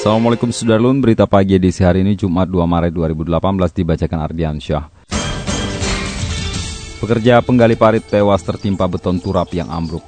Assalamualaikum Sudarlun, berita pagi edisi hari ini Jumat 2 Maret 2018 dibacakan Ardian Syah. Pekerja penggali parit tewas tertimpa beton turap yang ambruk.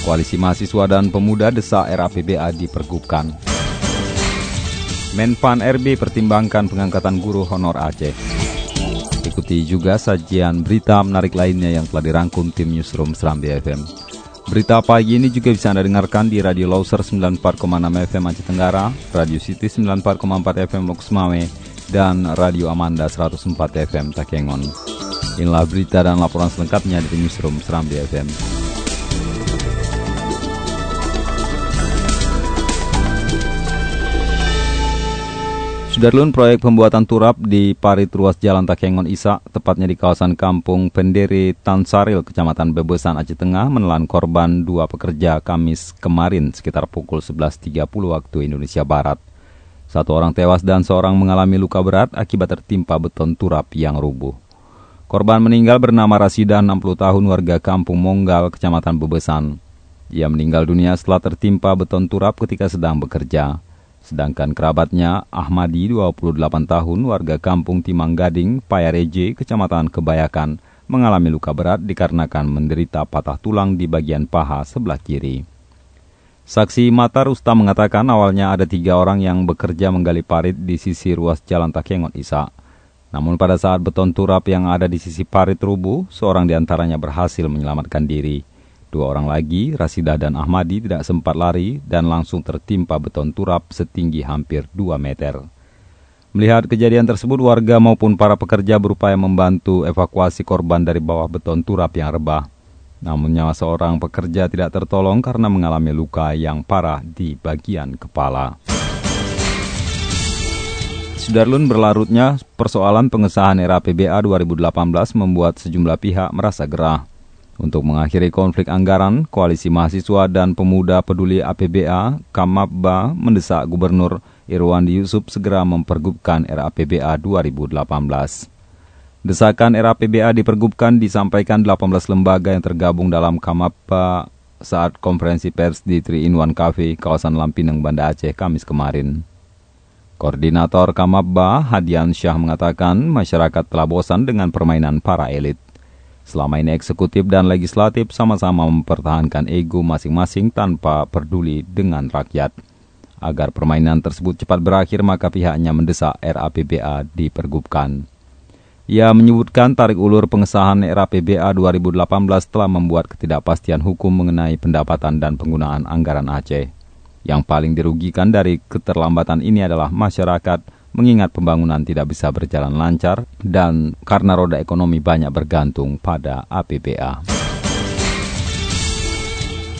Koalisi mahasiswa dan pemuda desa RAPBA dipergubkan. Menpan RB pertimbangkan pengangkatan guru honor Aceh. Ikuti juga sajian berita menarik lainnya yang telah dirangkum tim Newsroom Seram BFM. Berita pagi ini juga bisa Anda dengarkan di Radio Loser 94,6 FM Aceh Tenggara, Radio City 94,4 FM Lokus Mame, dan Radio Amanda 104 FM Takengon. Inilah berita dan laporan selengkapnya dari Newsroom Serambi FM. Sudarlun proyek pembuatan turap di parit ruas Jalan Takengon Isa, tepatnya di kawasan Kampung Pendiri Tansaril, Kecamatan Bebesan Aceh Tengah, menelan korban dua pekerja Kamis kemarin sekitar pukul 11.30 waktu Indonesia Barat. Satu orang tewas dan seorang mengalami luka berat akibat tertimpa beton turap yang rubuh. Korban meninggal bernama Rasida, 60 tahun, warga Kampung Monggal, Kecamatan Bebesan. Ia meninggal dunia setelah tertimpa beton turap ketika sedang bekerja. Sedangkan kerabatnya Ahmadi 28 tahun warga kampung Timang Gading, Payareje, Kecamatan Kebayakan, mengalami luka berat dikarenakan menderita patah tulang di bagian paha sebelah kiri. Saksi mata Rusta mengatakan awalnya ada tiga orang yang bekerja menggali parit di sisi ruas jalan Takengon Isa. Namun pada saat beton turap yang ada di sisi parit rubuh, seorang di antaranya berhasil menyelamatkan diri. Dua orang lagi, Rasida dan Ahmadi tidak sempat lari dan langsung tertimpa beton turap setinggi hampir 2 meter. Melihat kejadian tersebut, warga maupun para pekerja berupaya membantu evakuasi korban dari bawah beton turap yang rebah. Namun nyawa seorang pekerja tidak tertolong karena mengalami luka yang parah di bagian kepala. Sudarlun berlarutnya persoalan pengesahan era PBA 2018 membuat sejumlah pihak merasa gerah. Untuk mengakhiri konflik anggaran, Koalisi Mahasiswa dan Pemuda Peduli APBA, Kamabba, mendesak Gubernur Irwandi Yusuf segera mempergubkan RAPBA 2018. Desakan RAPBA dipergubkan disampaikan 18 lembaga yang tergabung dalam Kamabba saat konferensi pers di 3 in 1 Cafe, kawasan Lampinang, Banda Aceh, Kamis kemarin. Koordinator Kamabba, Hadian Syah mengatakan masyarakat telah bosan dengan permainan para elit. Selama ini eksekutif dan legislatif sama-sama mempertahankan ego masing-masing tanpa peduli dengan rakyat. Agar permainan tersebut cepat berakhir maka pihaknya mendesak RAPBA dipergubkan. Ia menyebutkan tarik ulur pengesahan RAPBA 2018 telah membuat ketidakpastian hukum mengenai pendapatan dan penggunaan anggaran Aceh. Yang paling dirugikan dari keterlambatan ini adalah masyarakat mengingat pembangunan tidak bisa berjalan lancar dan karena roda ekonomi banyak bergantung pada APBA.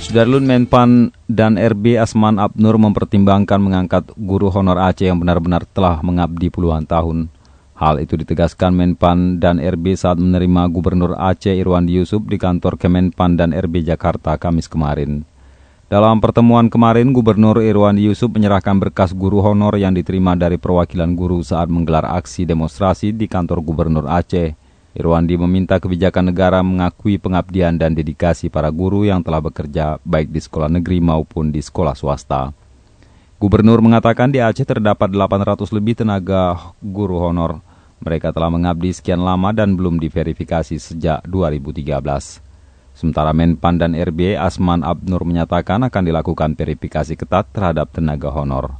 Sudarlun Menpan dan RB Asman Abnur mempertimbangkan mengangkat guru honor Aceh yang benar-benar telah mengabdi puluhan tahun. Hal itu ditegaskan Menpan dan RB saat menerima Gubernur Aceh Irwandi Yusuf di kantor Kemenpan dan RB Jakarta Kamis kemarin. Dalam pertemuan kemarin, Gubernur Irwandi Yusuf menyerahkan berkas guru honor yang diterima dari perwakilan guru saat menggelar aksi demonstrasi di kantor Gubernur Aceh. Irwandi meminta kebijakan negara mengakui pengabdian dan dedikasi para guru yang telah bekerja baik di sekolah negeri maupun di sekolah swasta. Gubernur mengatakan di Aceh terdapat 800 lebih tenaga guru honor. Mereka telah mengabdi sekian lama dan belum diverifikasi sejak 2013. Sementara Menpan dan RB Asman Abnur menyatakan akan dilakukan verifikasi ketat terhadap tenaga honor.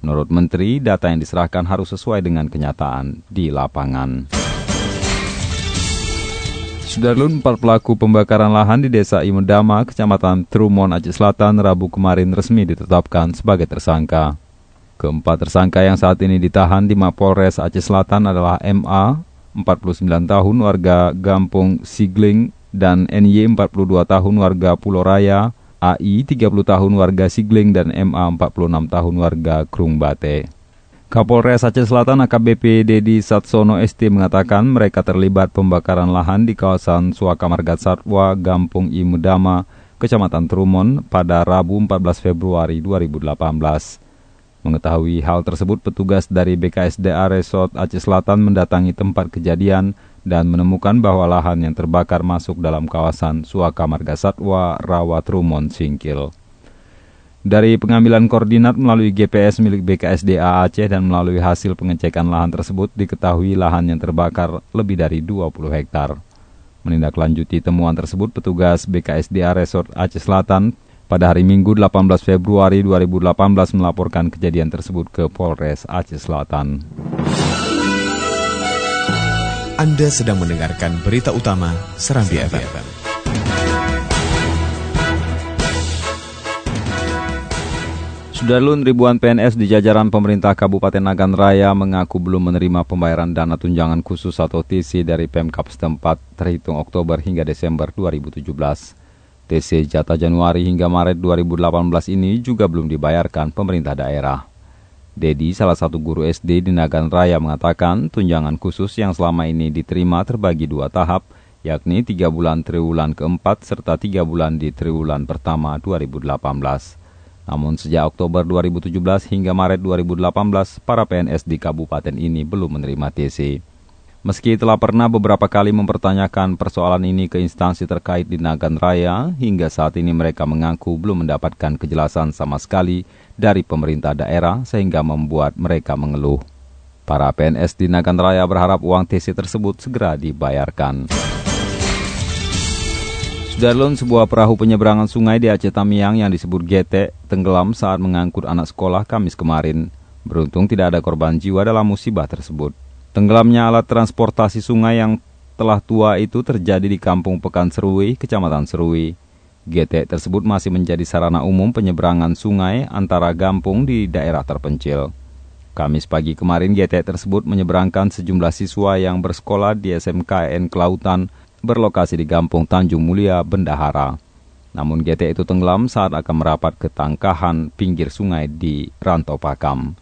Menurut Menteri, data yang diserahkan harus sesuai dengan kenyataan di lapangan. Sudarlun, empat pelaku pembakaran lahan di Desa Imudama, Kecamatan Trumon, Aceh Selatan, Rabu kemarin resmi ditetapkan sebagai tersangka. Keempat tersangka yang saat ini ditahan di Mapolres Aceh Selatan adalah MA, 49 tahun, warga Gampung Sigling, dan NY 42 tahun warga Pulau Raya, AI 30 tahun warga Sigling dan MA 46 tahun warga Krungbate. Kapolres Aceh Selatan AKBP Dedi Satsono ST mengatakan mereka terlibat pembakaran lahan di kawasan Suaka Margat Satwa, Gampung Imudama, Kecamatan Trumon pada Rabu 14 Februari 2018. Mengetahui hal tersebut, petugas dari BKSDA Resort Aceh Selatan mendatangi tempat kejadian dan menemukan bahwa lahan yang terbakar masuk dalam kawasan Suaka Marga Satwa, Rawa Trumon, Singkil. Dari pengambilan koordinat melalui GPS milik BKSDA Aceh dan melalui hasil pengecekan lahan tersebut, diketahui lahan yang terbakar lebih dari 20 hektar. Menindaklanjuti temuan tersebut, petugas BKSDA Resort Aceh Selatan pada hari Minggu 18 Februari 2018 melaporkan kejadian tersebut ke Polres Aceh Selatan. Anda sedang mendengarkan berita utama Serambi FM. Sudarlun ribuan PNS di jajaran pemerintah Kabupaten Nagan Raya mengaku belum menerima pembayaran dana tunjangan khusus atau TC dari Pemkap setempat terhitung Oktober hingga Desember 2017. TC jatah Januari hingga Maret 2018 ini juga belum dibayarkan pemerintah daerah. Dedi, salah satu guru SD di Nagan Raya mengatakan tunjangan khusus yang selama ini diterima terbagi dua tahap, yakni tiga bulan triwulan keempat serta tiga bulan di triwulan pertama 2018. Namun sejak Oktober 2017 hingga Maret 2018, para PNS di kabupaten ini belum menerima TC. Meski telah pernah beberapa kali mempertanyakan persoalan ini ke instansi terkait di Nagan Raya, hingga saat ini mereka mengaku belum mendapatkan kejelasan sama sekali dari pemerintah daerah sehingga membuat mereka mengeluh. Para PNS di Nagan Raya berharap uang TC tersebut segera dibayarkan. Sudarlun, sebuah perahu penyeberangan sungai di Aceh Tamiang yang disebut GT tenggelam saat mengangkut anak sekolah Kamis kemarin. Beruntung tidak ada korban jiwa dalam musibah tersebut. Tenggelamnya alat transportasi sungai yang telah tua itu terjadi di Kampung Pekan Serui, Kecamatan Serui. GT tersebut masih menjadi sarana umum penyeberangan sungai antara gampung di daerah terpencil. Kamis pagi kemarin GT tersebut menyeberangkan sejumlah siswa yang bersekolah di SMKN Kelautan berlokasi di Gampung Tanjung Mulia, Bendahara. Namun GT itu tenggelam saat akan merapat ke tangkahan pinggir sungai di Rantau Pakam.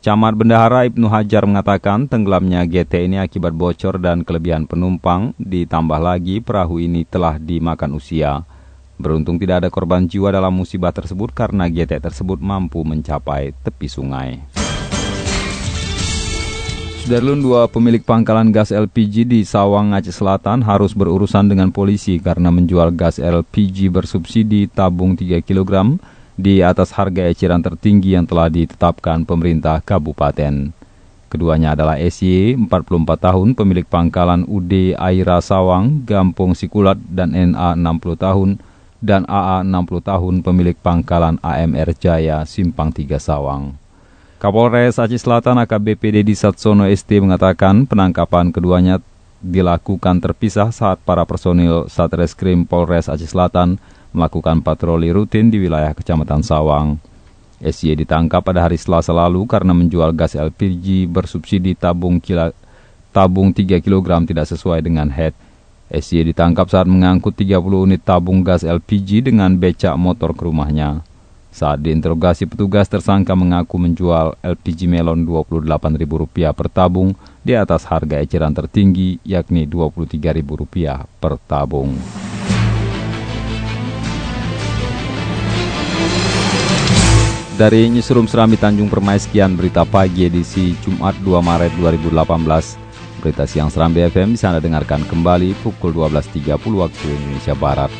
Camat Bendahara Ibnu Hajar mengatakan tenggelamnya GT ini akibat bocor dan kelebihan penumpang, ditambah lagi perahu ini telah dimakan usia. Beruntung tidak ada korban jiwa dalam musibah tersebut karena GT tersebut mampu mencapai tepi sungai. Sudarlun dua pemilik pangkalan gas LPG di Sawang, Aceh Selatan harus berurusan dengan polisi karena menjual gas LPG bersubsidi tabung 3 kg di atas harga eceran tertinggi yang telah ditetapkan pemerintah kabupaten. Keduanya adalah SY, 44 tahun, pemilik pangkalan UD Aira Sawang, Gampung Sikulat, dan NA 60 tahun, dan AA 60 tahun, pemilik pangkalan AMR Jaya, Simpang 3 Sawang. Kapolres Aceh Selatan AKBP Dedi Satsono ST mengatakan penangkapan keduanya dilakukan terpisah saat para personil Satreskrim Polres Aceh Selatan melakukan patroli rutin di wilayah Kecamatan Sawang. SY ditangkap pada hari Selasa lalu karena menjual gas LPG bersubsidi tabung, kila, tabung 3 kg tidak sesuai dengan head. SY ditangkap saat mengangkut 30 unit tabung gas LPG dengan becak motor ke rumahnya. Saat diinterogasi petugas, tersangka mengaku menjual LPG melon Rp28.000 per tabung di atas harga eceran tertinggi yakni Rp23.000 per tabung. Dari Newsroom Serambi Tanjung Permai sekian berita pagi edisi Jumat 2 Maret 2018. Berita siang Serambi FM bisa Anda dengarkan kembali pukul 12.30 waktu Indonesia Barat.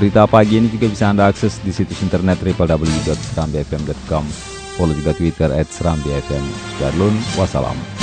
Berita pagi ini juga bisa Anda akses di situs internet www.serambifm.com. Follow juga Twitter at Serambi FM. Sudarlun, wassalam.